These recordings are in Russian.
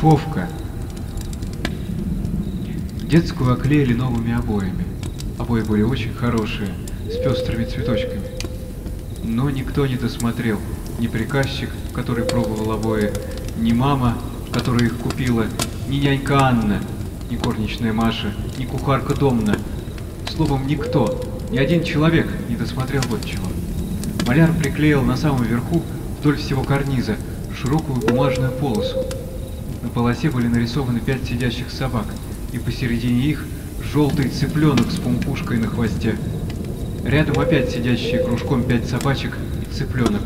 Фовка. Детскую оклеили новыми обоями. Обои были очень хорошие, с пестрыми цветочками. Но никто не досмотрел. Ни приказчик, который пробовал обои, ни мама, которая их купила, ни нянька Анна, ни горничная Маша, ни кухарка Домна. Словом, никто, ни один человек не досмотрел вот чего. Маляр приклеил на самом верху, вдоль всего карниза, широкую бумажную полосу. На полосе были нарисованы пять сидящих собак, и посередине их желтый цыпленок с пумпушкой на хвосте. Рядом опять сидящие кружком пять собачек и цыпленок.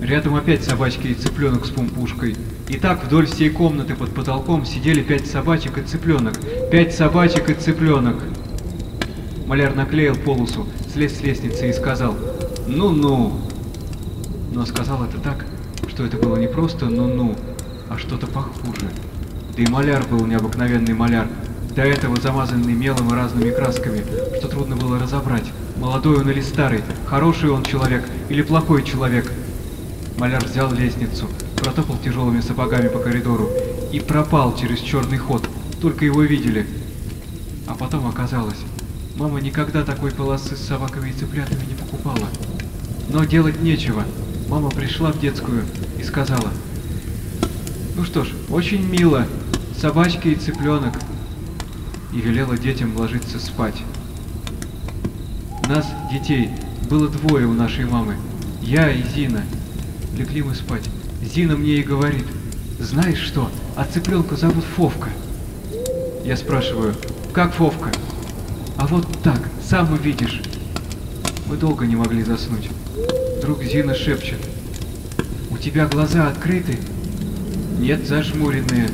Рядом опять собачки и цыпленок с пумпушкой. И так вдоль всей комнаты под потолком сидели пять собачек и цыпленок. Пять собачек и цыпленок. Маляр наклеил полосу, слез с лестницы и сказал «Ну-ну». Но сказал это так, что это было не просто «ну-ну», а что-то похуже. Да и маляр был необыкновенный маляр, до этого замазанный мелом и разными красками, что трудно было разобрать, молодой он или старый, хороший он человек или плохой человек. Маляр взял лестницу, протопал тяжелыми сапогами по коридору и пропал через черный ход, только его видели. А потом оказалось, мама никогда такой полосы с собаками и цыплятами не покупала. Но делать нечего. Мама пришла в детскую и сказала, «Ну что ж, очень мило, собачки и цыпленок», и велела детям ложиться спать. Нас, детей, было двое у нашей мамы, я и Зина. Легли мы спать. Зина мне и говорит, знаешь что, а цыпленка зовут Фовка. Я спрашиваю, как Фовка? А вот так, сам увидишь. Мы долго не могли заснуть. Вдруг Зина шепчет, у тебя глаза открыты? Нет, зажмуренные.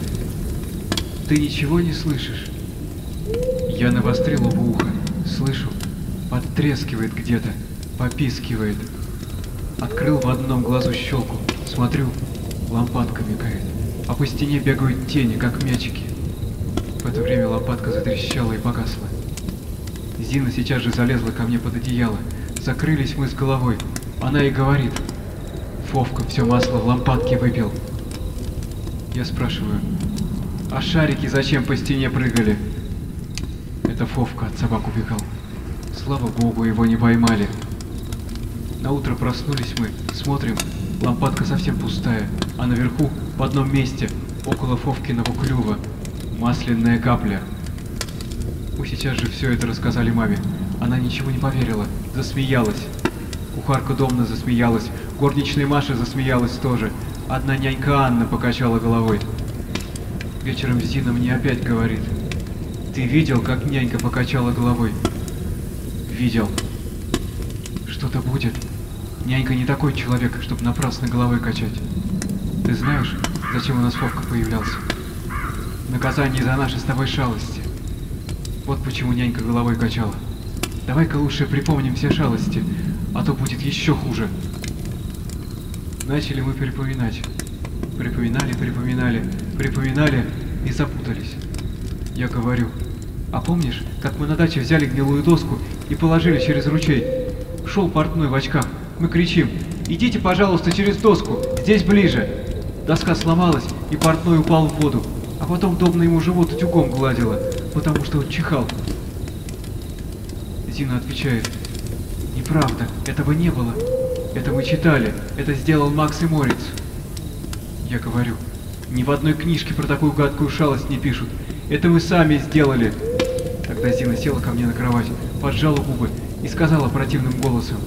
Ты ничего не слышишь? Я навострил оба уха. Слышу, подтрескивает где-то, попискивает. Открыл в одном глазу щелку. Смотрю, лампадка мигает. А по стене бегают тени, как мячики. В это время лампадка затрещала и погасла. Зина сейчас же залезла ко мне под одеяло. Закрылись мы с головой. Она и говорит. Фовка все масло в лампадке выпил. Я спрашиваю, а шарики зачем по стене прыгали? Это Фовка от собак убегал. Слава богу, его не поймали. На утро проснулись мы, смотрим, лампадка совсем пустая, а наверху, в одном месте, около Фовкиного клюва, масляная капля. Мы сейчас же все это рассказали маме. Она ничего не поверила, засмеялась. Кухарка Домна засмеялась, горничная Маша засмеялась тоже. Одна нянька Анна покачала головой. Вечером Зина мне опять говорит. Ты видел, как нянька покачала головой? Видел. Что-то будет. Нянька не такой человек, чтобы напрасно головой качать. Ты знаешь, зачем у нас Фовка появлялся? Наказание за наши с тобой шалости. Вот почему нянька головой качала. Давай-ка лучше припомним все шалости, а то будет еще хуже. Начали мы припоминать. Припоминали, припоминали, припоминали и запутались. Я говорю, а помнишь, как мы на даче взяли гнилую доску и положили через ручей? Шел портной в очках. Мы кричим, идите, пожалуйста, через доску, здесь ближе. Доска сломалась, и портной упал в воду, а потом Добна ему живот утюгом гладила, потому что он чихал. Зина отвечает, неправда, этого не было. Это мы читали, это сделал Макс и Морец. Я говорю, ни в одной книжке про такую гадкую шалость не пишут. Это мы сами сделали. Тогда Зина села ко мне на кровать, поджала губы и сказала противным голосом.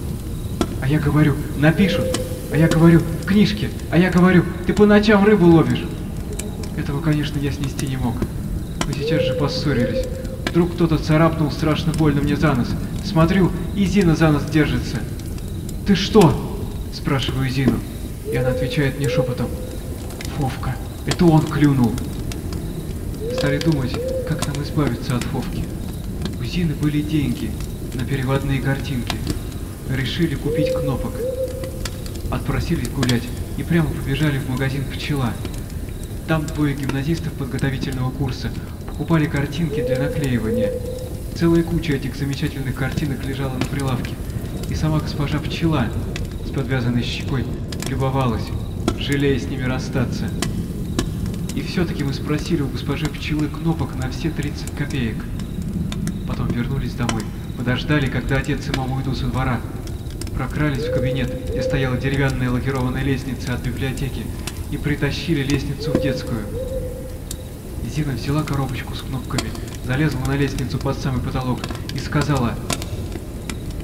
А я говорю, напишут. А я говорю, в книжке. А я говорю, ты по ночам рыбу ловишь. Этого, конечно, я снести не мог. Мы сейчас же поссорились. Вдруг кто-то царапнул страшно больно мне за нос. Смотрю, и Зина за нос держится. «Ты что?» – спрашиваю Зину. И она отвечает мне шепотом. «Фовка, это он клюнул». Стали думать, как нам избавиться от Фовки. У Зины были деньги на переводные картинки. Решили купить кнопок. Отпросились гулять и прямо побежали в магазин «Пчела». Там двое гимназистов подготовительного курса покупали картинки для наклеивания. Целая куча этих замечательных картинок лежала на прилавке. И сама госпожа Пчела с подвязанной щекой любовалась, жалея с ними расстаться. И все-таки мы спросили у госпожи Пчелы кнопок на все 30 копеек. Потом вернулись домой, подождали, когда отец и мама уйдут со двора. Прокрались в кабинет, где стояла деревянная лакированная лестница от библиотеки, и притащили лестницу в детскую. Зина взяла коробочку с кнопками, залезла на лестницу под самый потолок и сказала,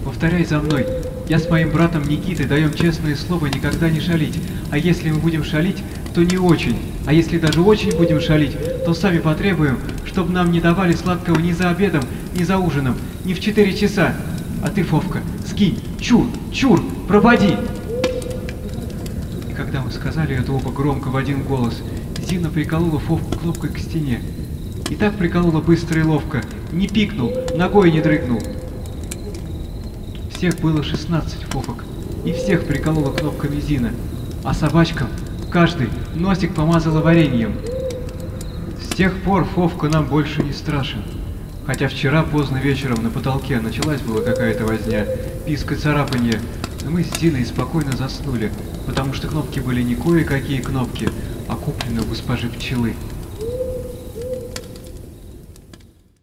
«Повторяй за мной, я с моим братом Никитой даем честное слово никогда не шалить, а если мы будем шалить, то не очень, а если даже очень будем шалить, то сами потребуем, чтобы нам не давали сладкого ни за обедом, ни за ужином, ни в четыре часа. А ты, Фовка, скинь, чур, чур, пропади!» И когда мы сказали это оба громко в один голос, Зина приколола Фовку кнопкой к стене. И так приколола быстро и ловко, не пикнул, ногой не дрыгнул. Всех было 16 фофок, и всех приколола кнопками Зина, а собачкам каждый носик помазала вареньем. С тех пор Фовка нам больше не страшен. Хотя вчера поздно вечером на потолке началась была какая-то возня, писк и царапанье, но мы с Зиной спокойно заснули, потому что кнопки были не кое-какие кнопки, а куплены у госпожи пчелы.